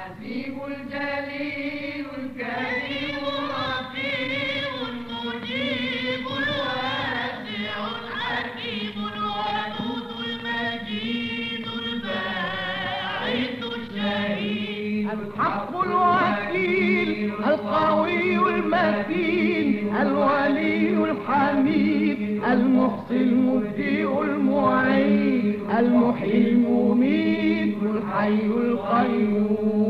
الحبيب الجليل الكريم الرفيع المجيب الواسع الحكيم الودود المجيد الباعث الشهيد الحق الوكيل القوي المتين الولي الحميد المحصي المبدئ المعين المحيي المميت الحي القيوم.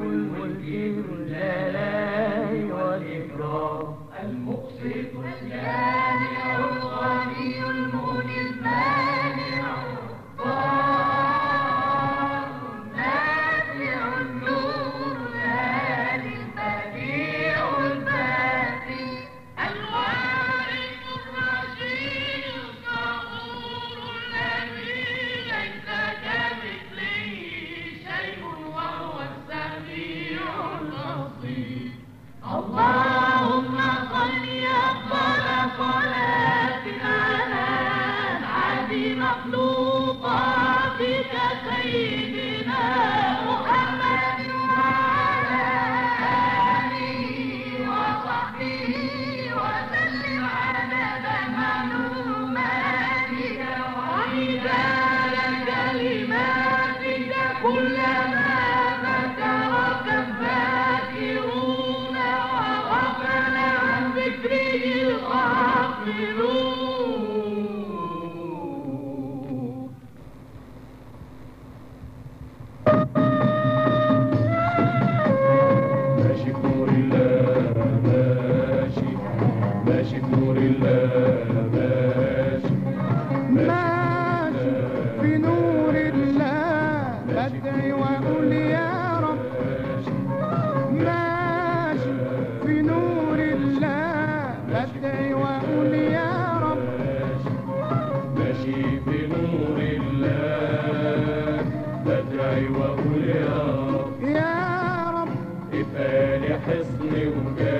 يحسني وجاي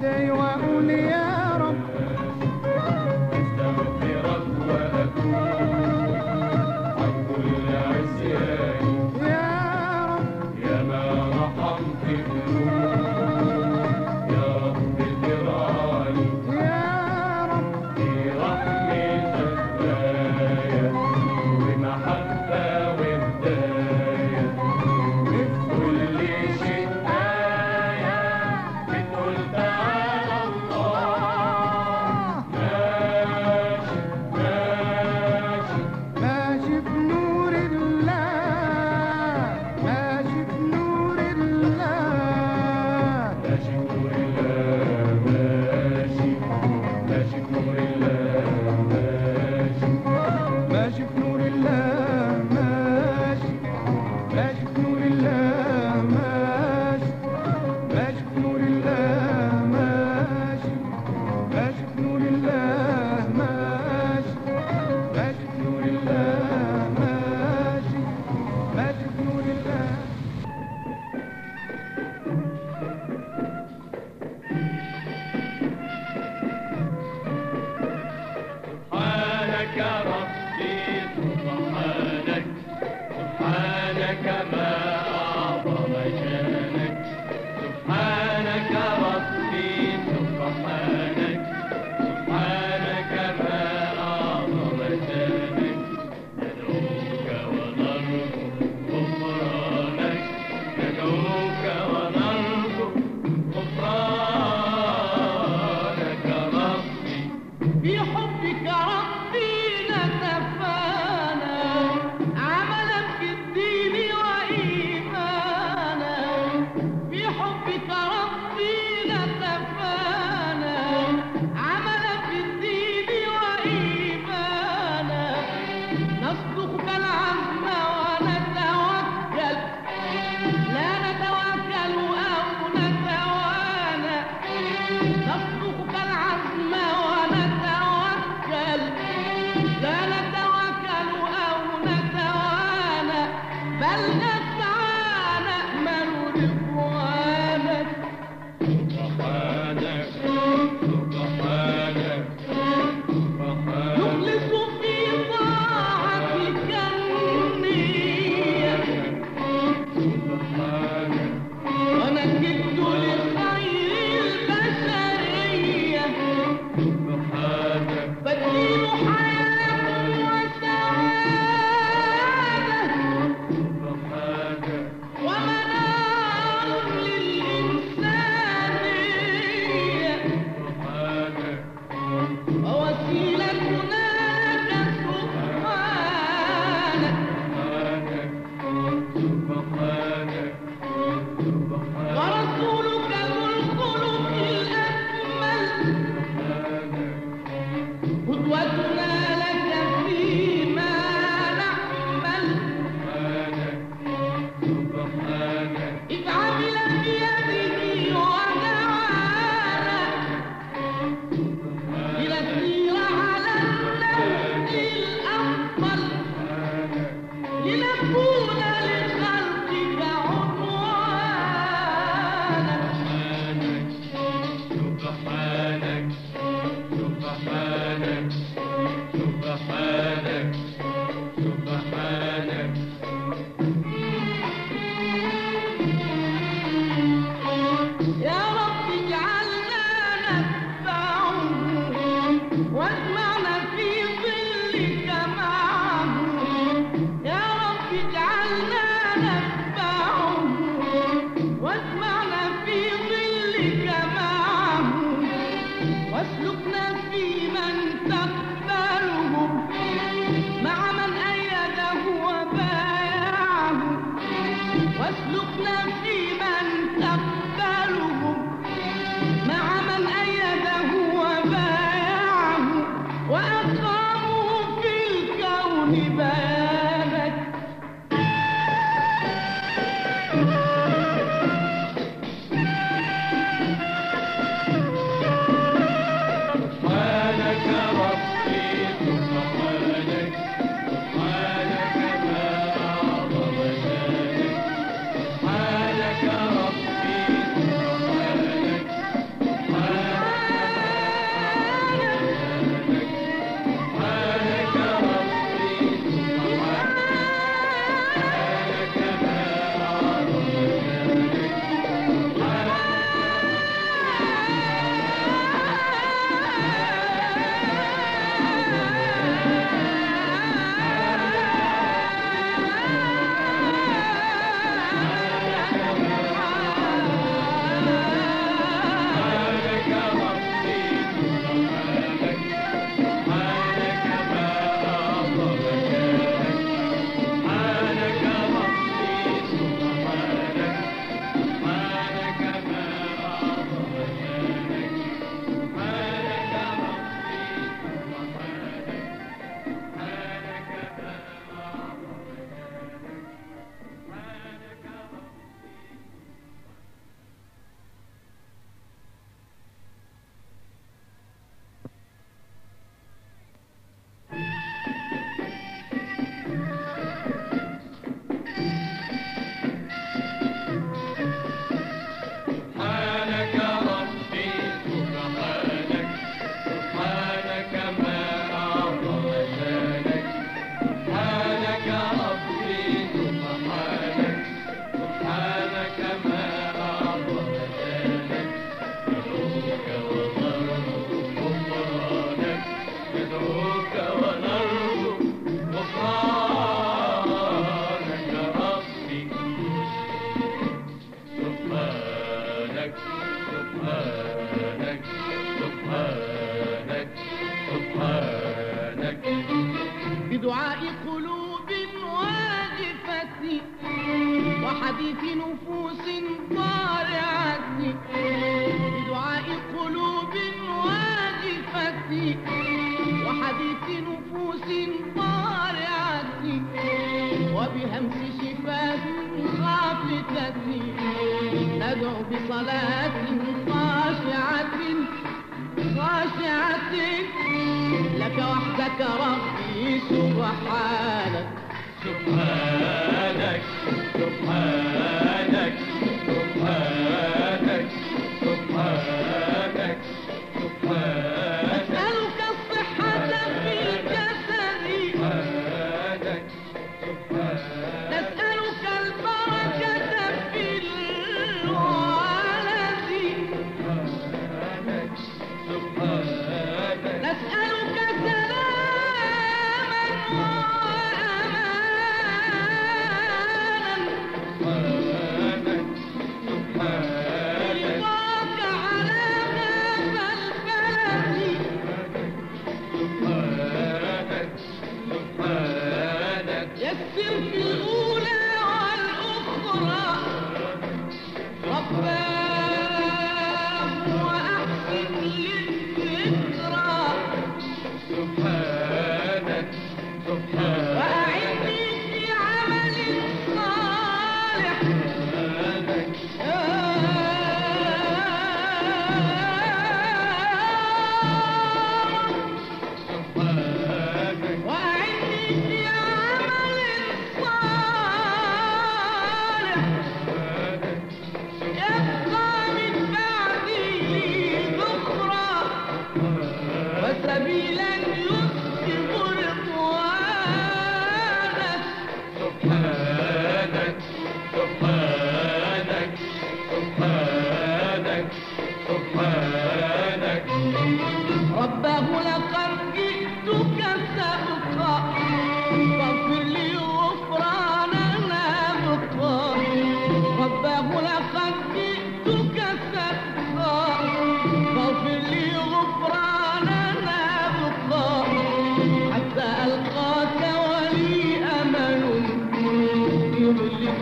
day wa uliya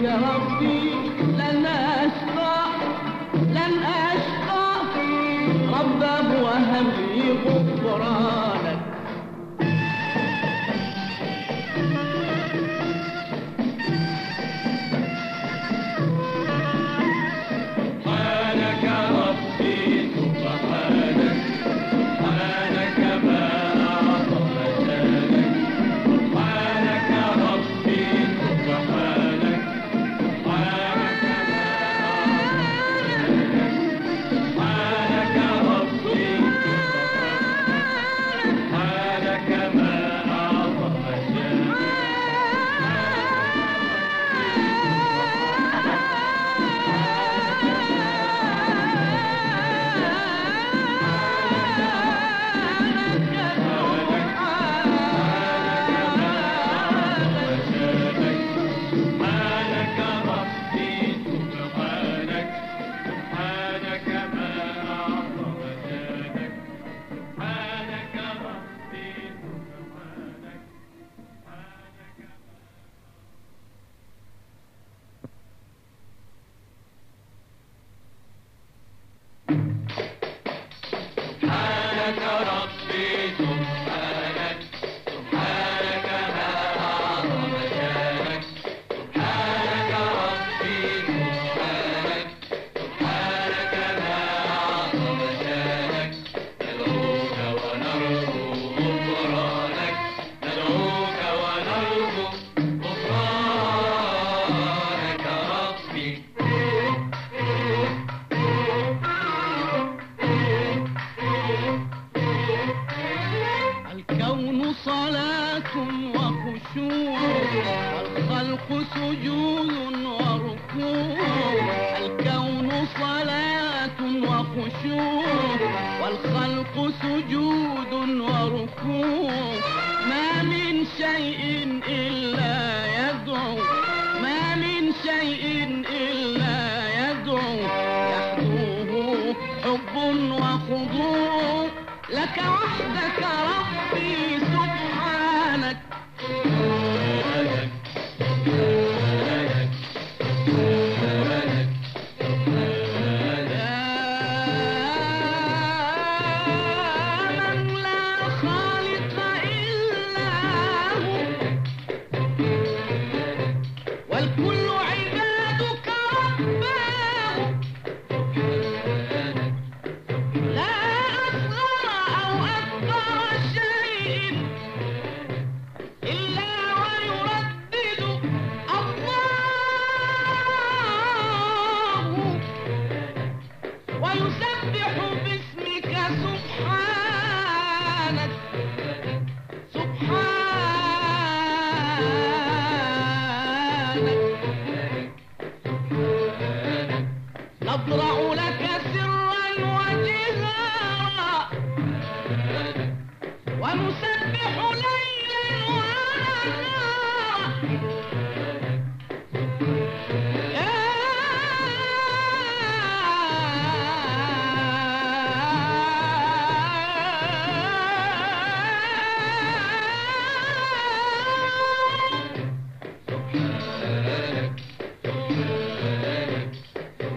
يا ربي لن أشقى لن أشقى. ربه وهم لي غفران. صلاة وخشوع والخلق سجود وركوع الكون صلاة وخشوع والخلق سجود وركوع. ما من شيء إلا يدعو ما من شيء إلا يدعو. يحدوه حب وخضوع لك وحدك ربي سوء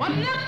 What?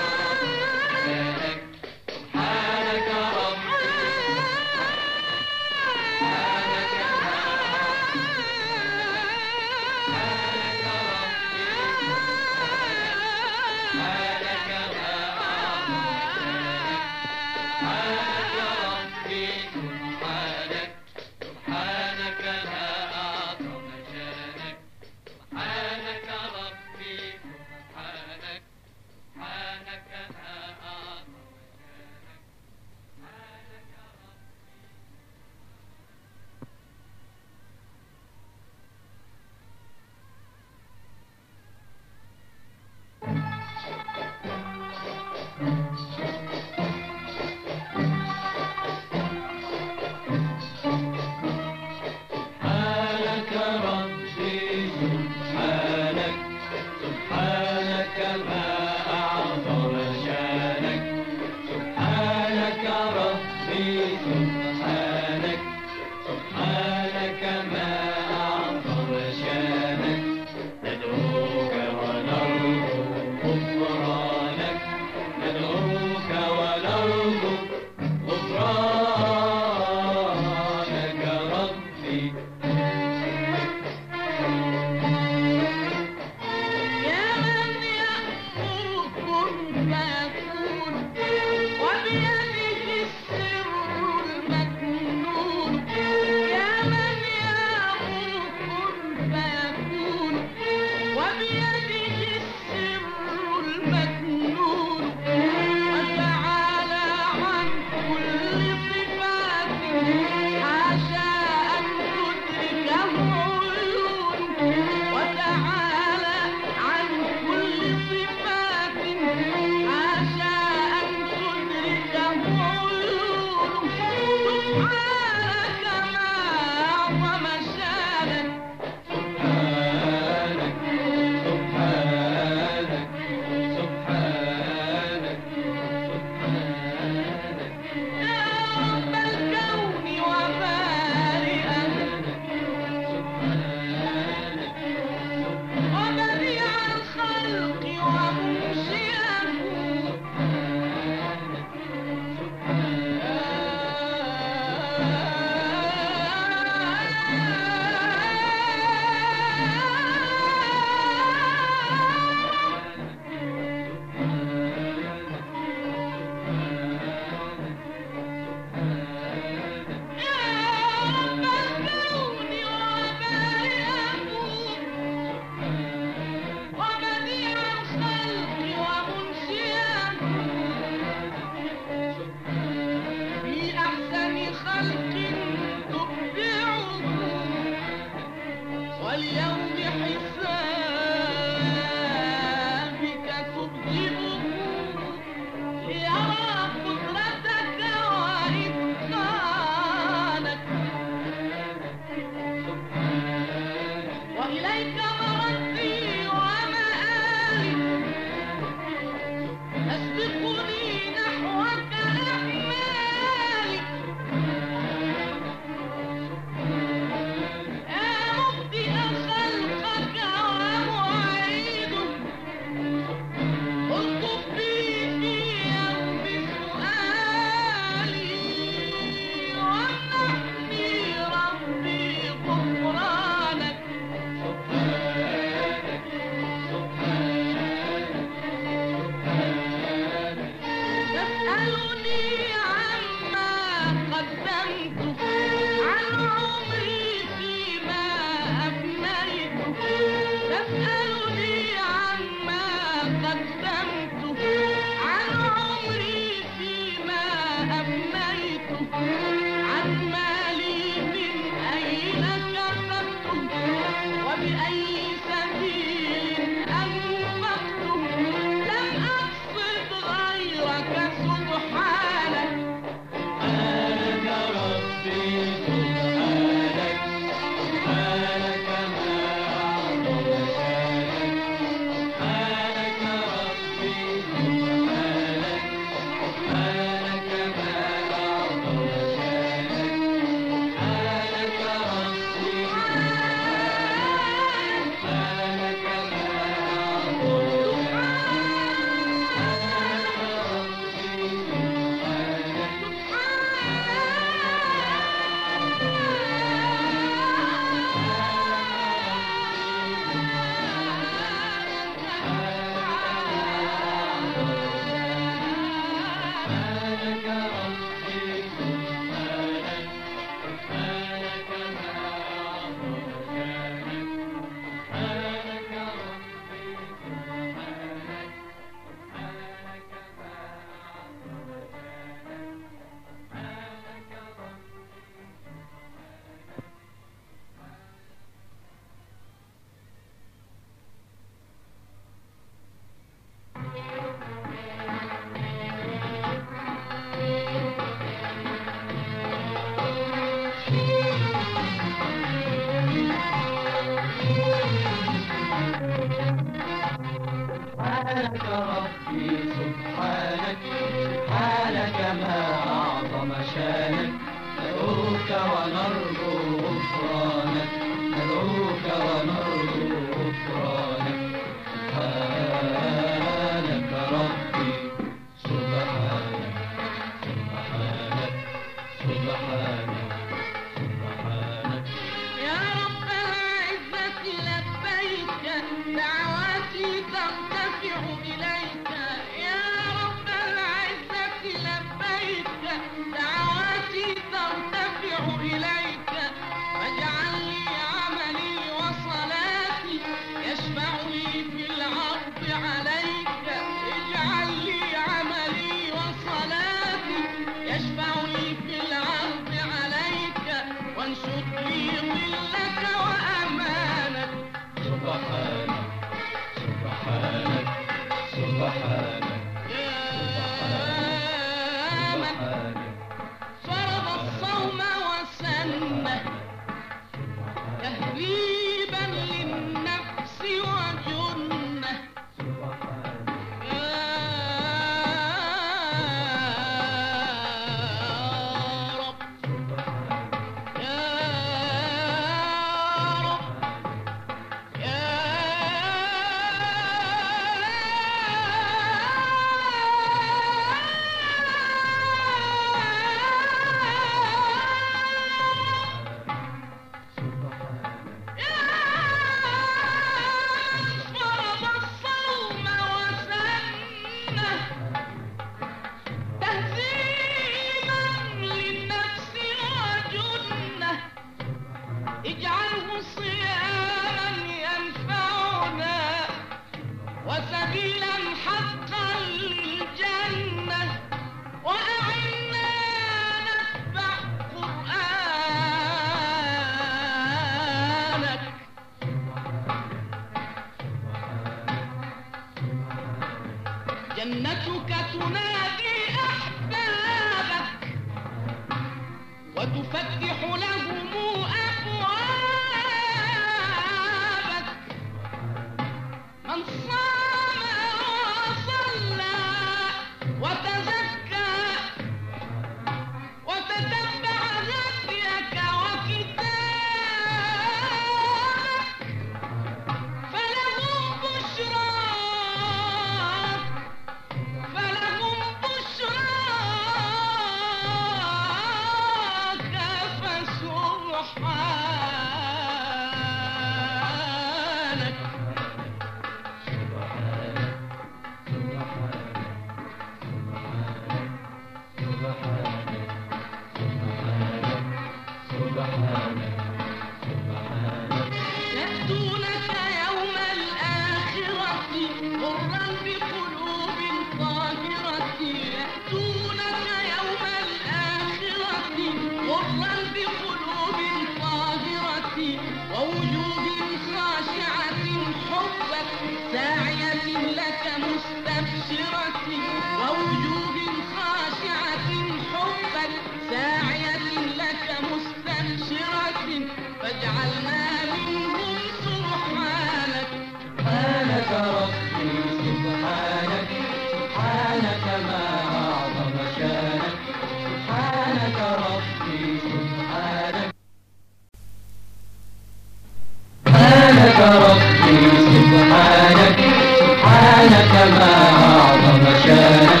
ربي سبحانك سبحانك ما أعظم شأنك.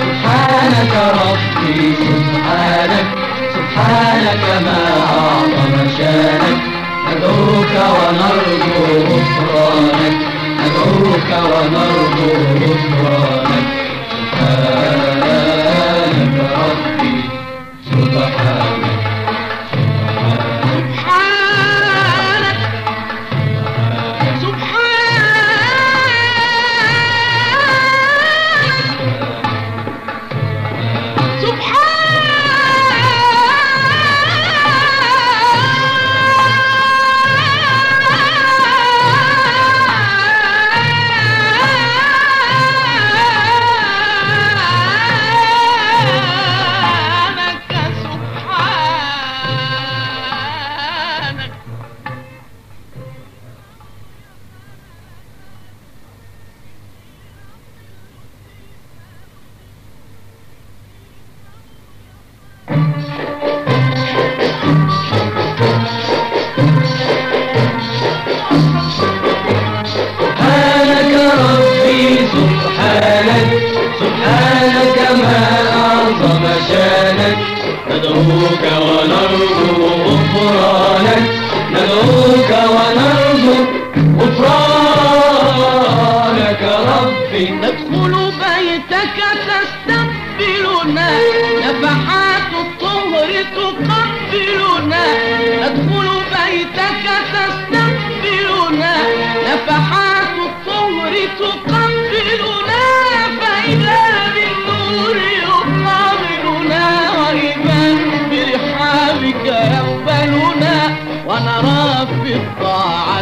سبحانك ربي سبحانك سبحانك ما أعظم شأنك. ندعوك ونرجو غفرانك. ندعوك ونرجو غفرانك. الطاعة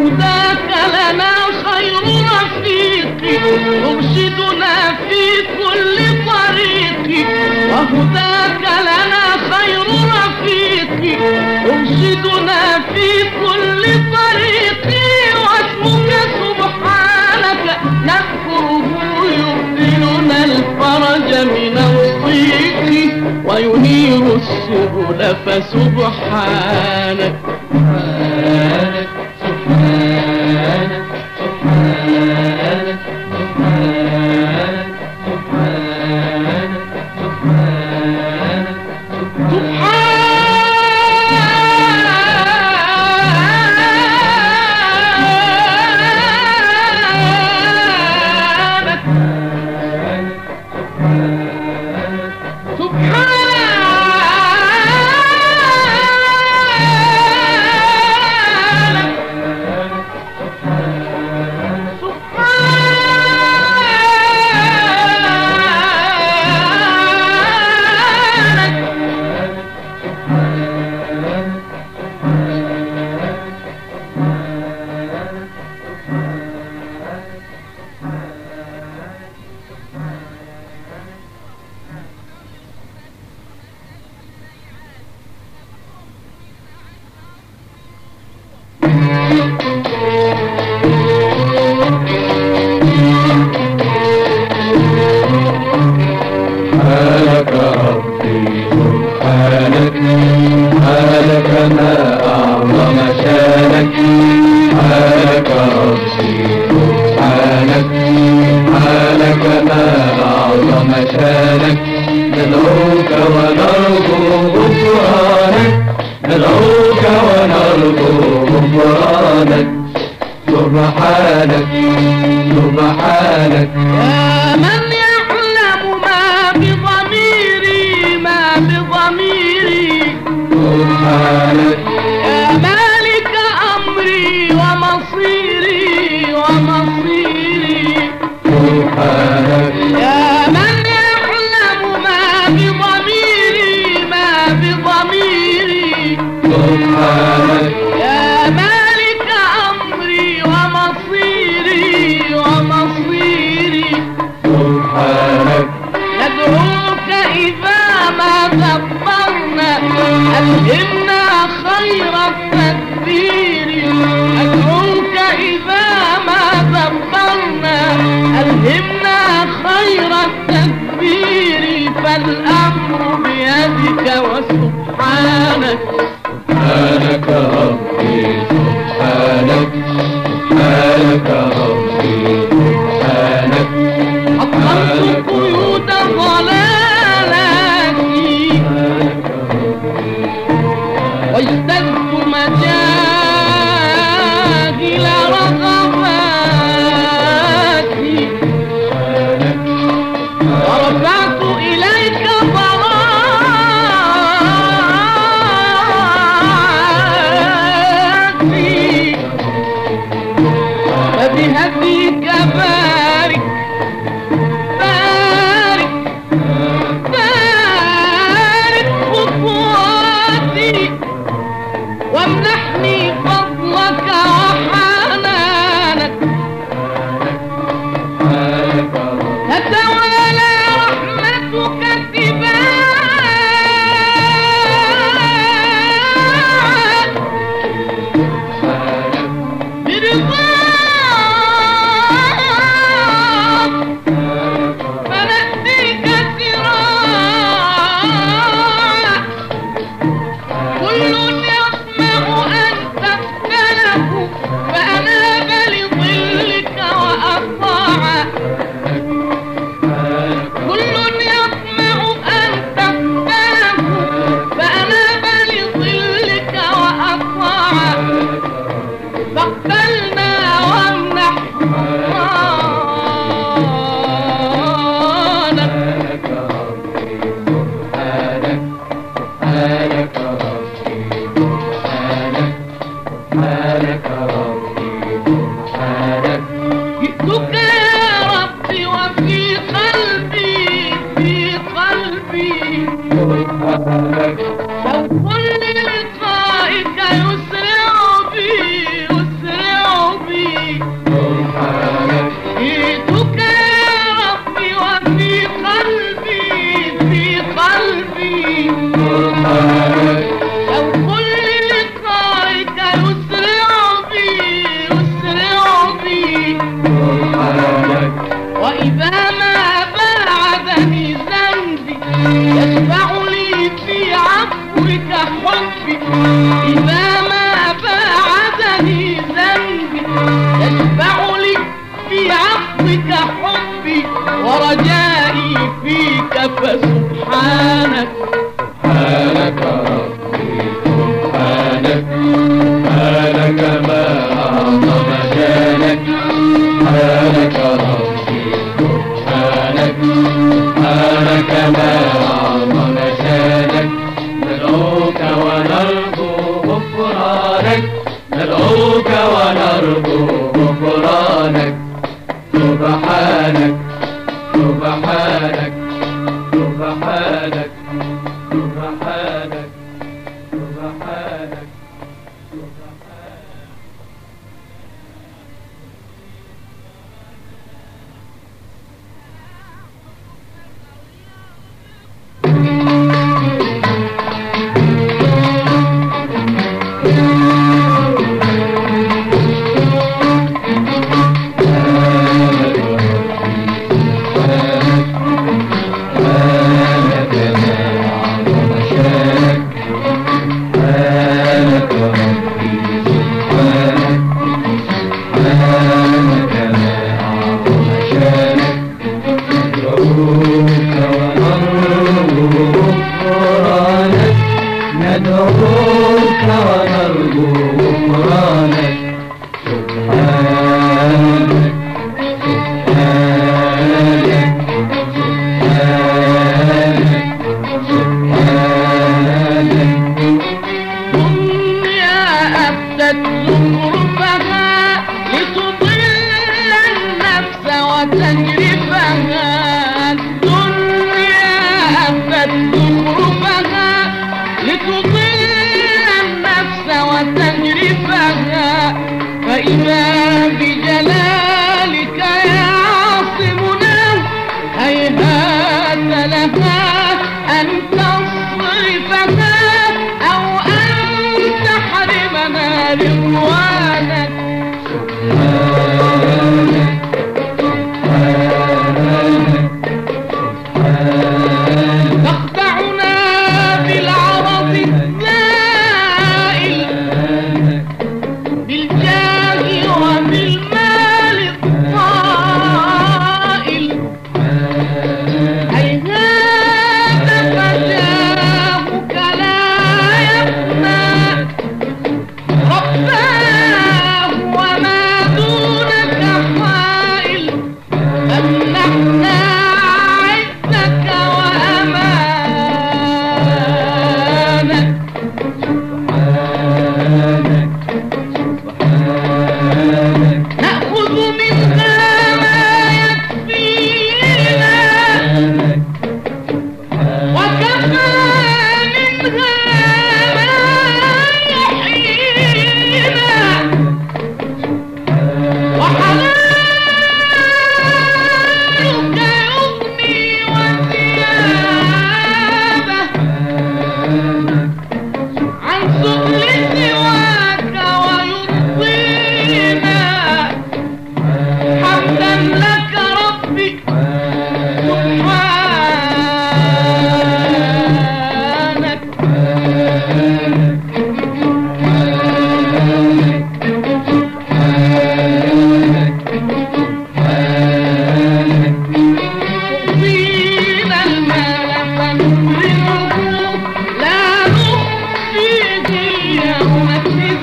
وذاك لنا خير رفيق يرشدنا في كل طريق. وهداك لنا خير رفيق يرشدنا في كل طريق. واسمك سبحانك نذكره يرسلنا الفرج من الضيق وينير السبل فسبحانك. ندعوك ونرجو غفرانك ندعوك ونرجو غفرانك سبحانك سبحانك يا من يعلم ما بضميري ما بضميري. سبحانك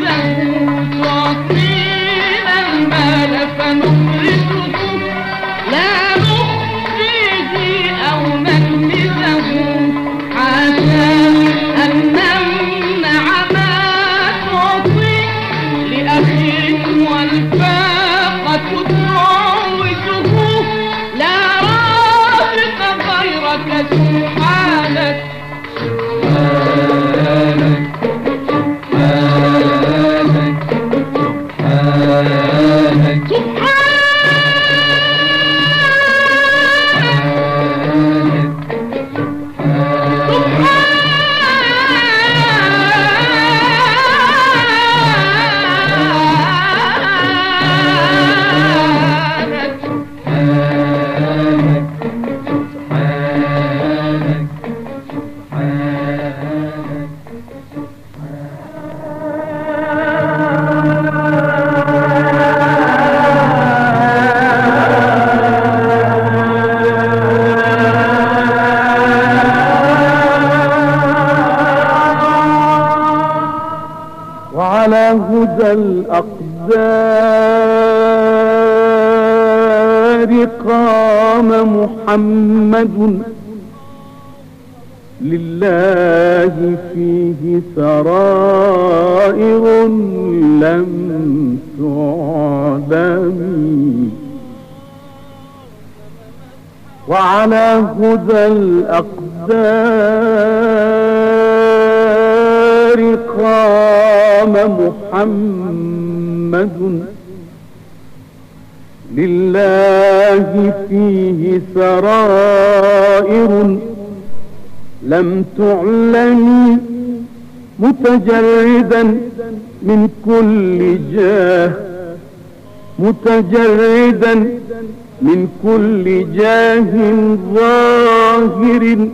يوم هدى الأقدار قام محمد لله فيه سرائر لم تعلم متجردا من كل جاه متجردا من كل جاه ظاهر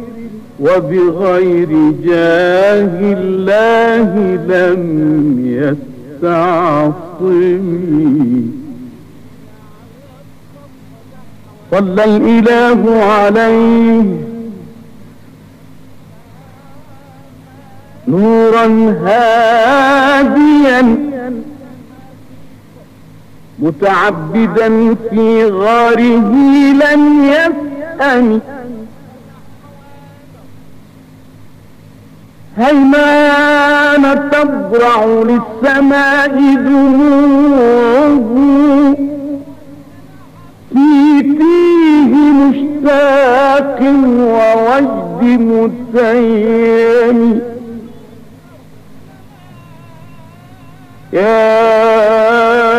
وبغير جاه الله لم يستعصم صلى الإله عليه نورا هاديا متعبدا في غاره لم يفهم هيمان تضرع للسماء دموعه في فيه مشتاق ووجد متيم يا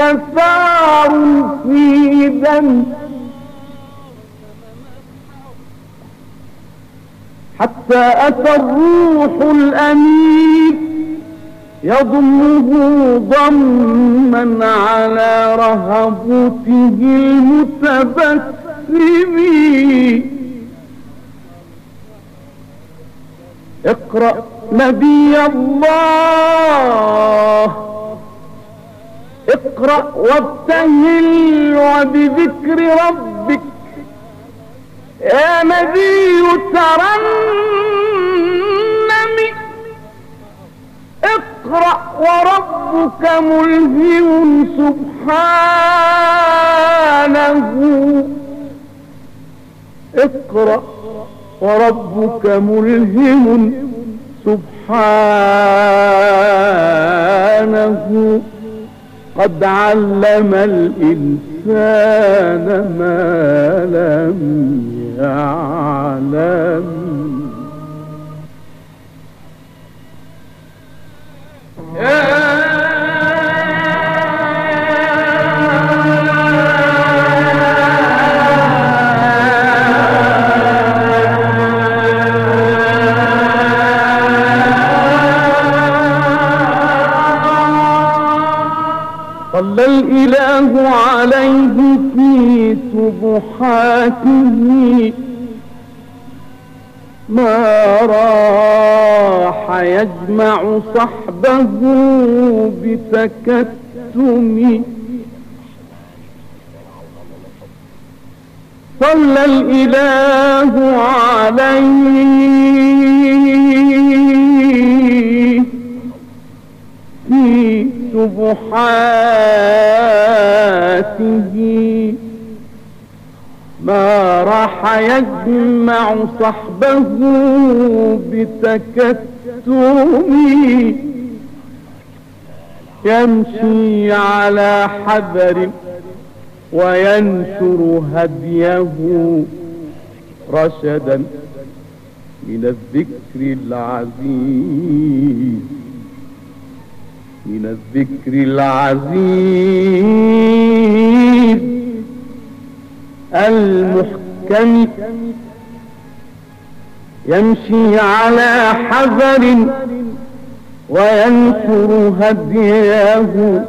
مستثار في دم حتى أتى الروح الأمين يضمه ضما على رهبته المتبسم اقرأ نبي الله. اقرأ وابتهل وبذكر ربك. يا نبي ترنم. اقرأ وربك ملهم سبحانه. اقرأ وربك ملهم سبحانه. قد علم الإنسان ما لم يعلم. صلى الإله عليه في سبحاته. ما راح يجمع صحبه بتكتم. صلى الإله عليه. سبحاته ما راح يجمع صحبه بتكتم. يمشي على حذر وينشر هديه رشدا من الذكر العزيز. من الذكر العزيز المحكم يمشي على حذر وينشر هديه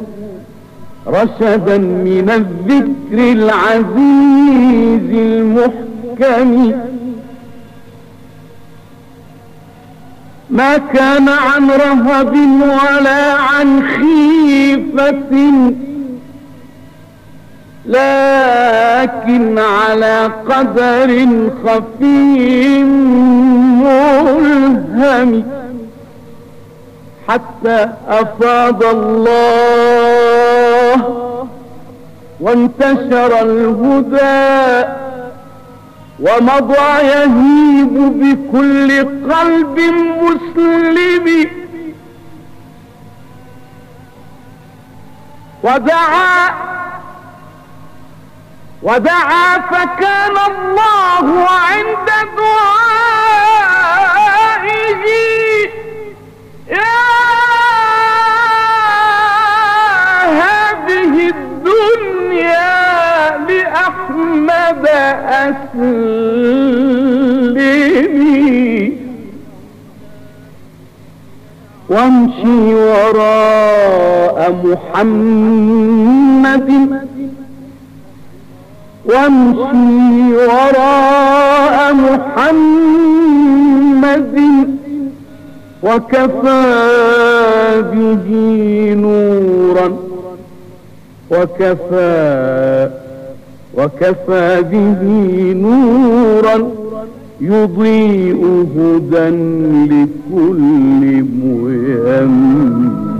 رشدا من الذكر العزيز المحكم ما كان عن رهب ولا عن خيفة. لكن على قدر خفي ملهم. حتى أفاض الله وانتشر الهدى. ومضى يهيب بكل قلب مسلم. ودعا ودعا فكان الله عند دعائه. لأحمد أسلمي وامشي وراء محمد. وامشي وراء محمد. وكفى به نورا. وكفى وكفى به نورا يضيء هدى لكل ميمن.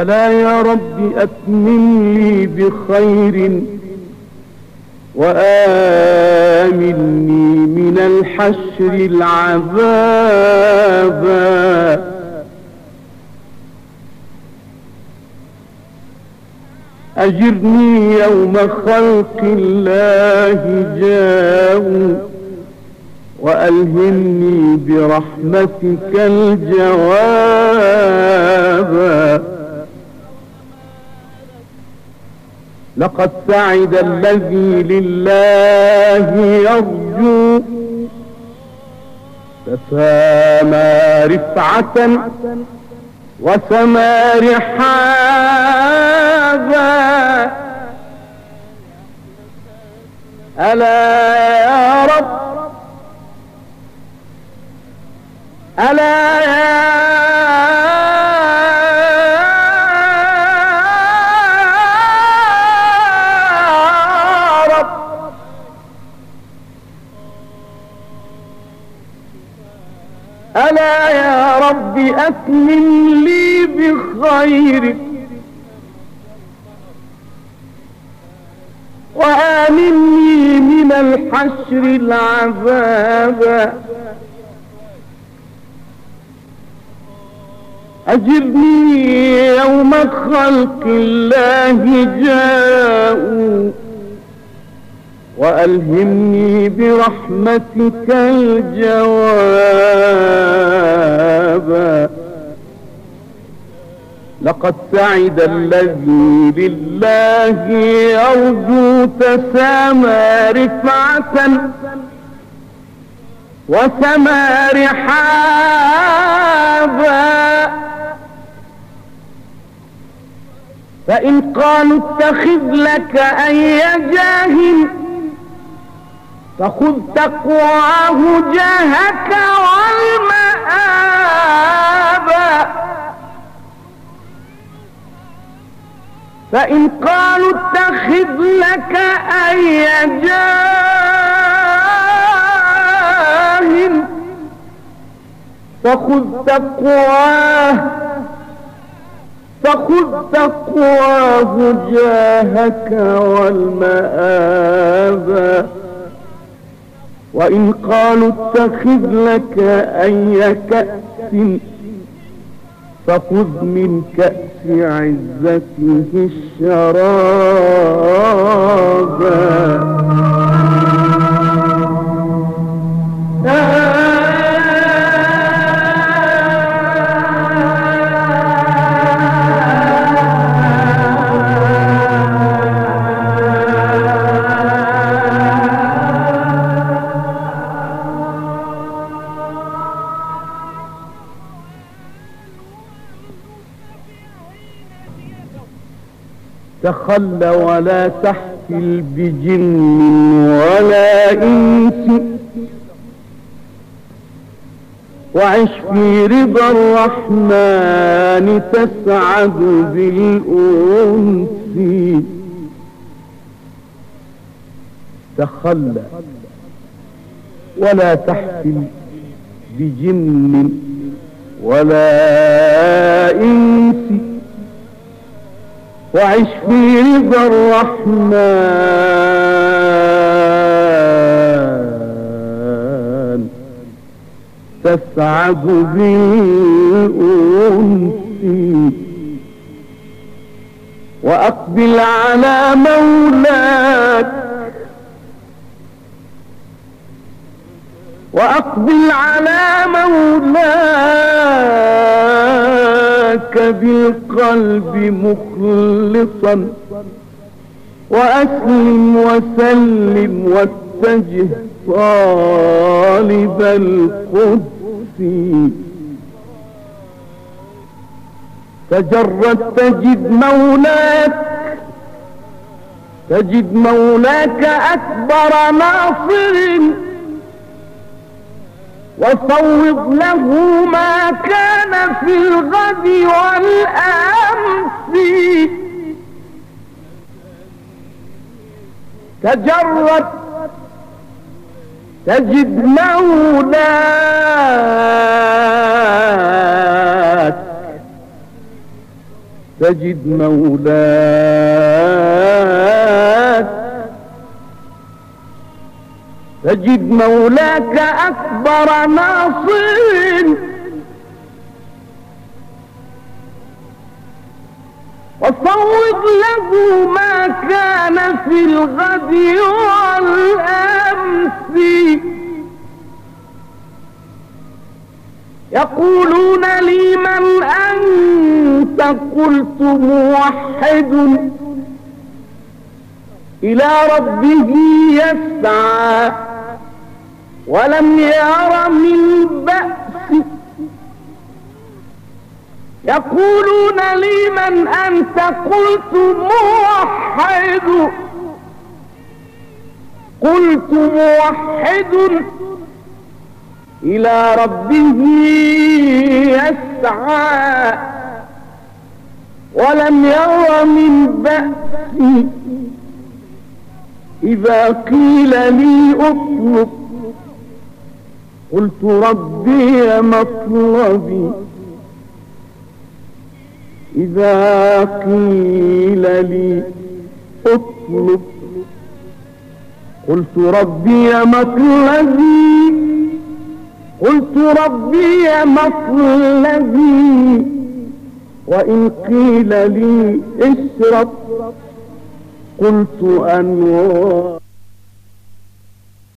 ألا يا رب أتمم لي بخير وآمني من الحشر العذاب. أجرني يوم خلق الله جاءوا وألهمني برحمتك الجواب. لقد سعد الذي لله يرجو. فسامى رفعة وسما رحابا ألا يا رب. ألا يا أتمم لي بخير. وآمني من الحشر العذاب. أجرني يوم خلق الله جاءوا. وألهمني برحمتك الجواب. لقد سعد الذي لله يرجو تسامى رفعة وسما رحابا. فإن قالوا اتخذ لك أي جاه فخذ تقواه جاهك والمآبا فإن قالوا اتخذ لك أي جاه فخذ تقواه فخذ تقواه جاهك والمآبا وإن قالوا اتخذ لك أي كأس فخذ من كأس عزته الشرابا تخلى ولا تحفل بجن ولا إنس. وعش في رضا الرحمن تسعد بالأنس. تخلى ولا تحفل بجن ولا إنس. وعش في رضا الرحمن. تسعد بالأنس. وأقبل على مولاك. وأقبل على مولاك. بالقلب مخلصا. وأسلم وسلم واتجه طالب القدس. تجرد تجد مولاك تجد مولاك أكبر ناصر. وصوب له ما كان في الغد والأمس. تجرد تجد مولاك تجد مولاك تجد مولاك أكبر ناصر. وصوب له ما كان في الغد والأمس. يقولون لي من أنت؟ قلت موحد. إلى ربه يسعى. ولم ير من بأس. يقولون لي من أنت؟ قلت موحد. قلت موحد. إلى ربه يسعى. ولم ير من بأس. إذا قيل لي اطلب قلت ربي مطلبي. إذا قيل لي أطلب. قلت ربي مطلبي. قلت ربي مطلبي. وإن قيل لي اشرب. قلت أنوار.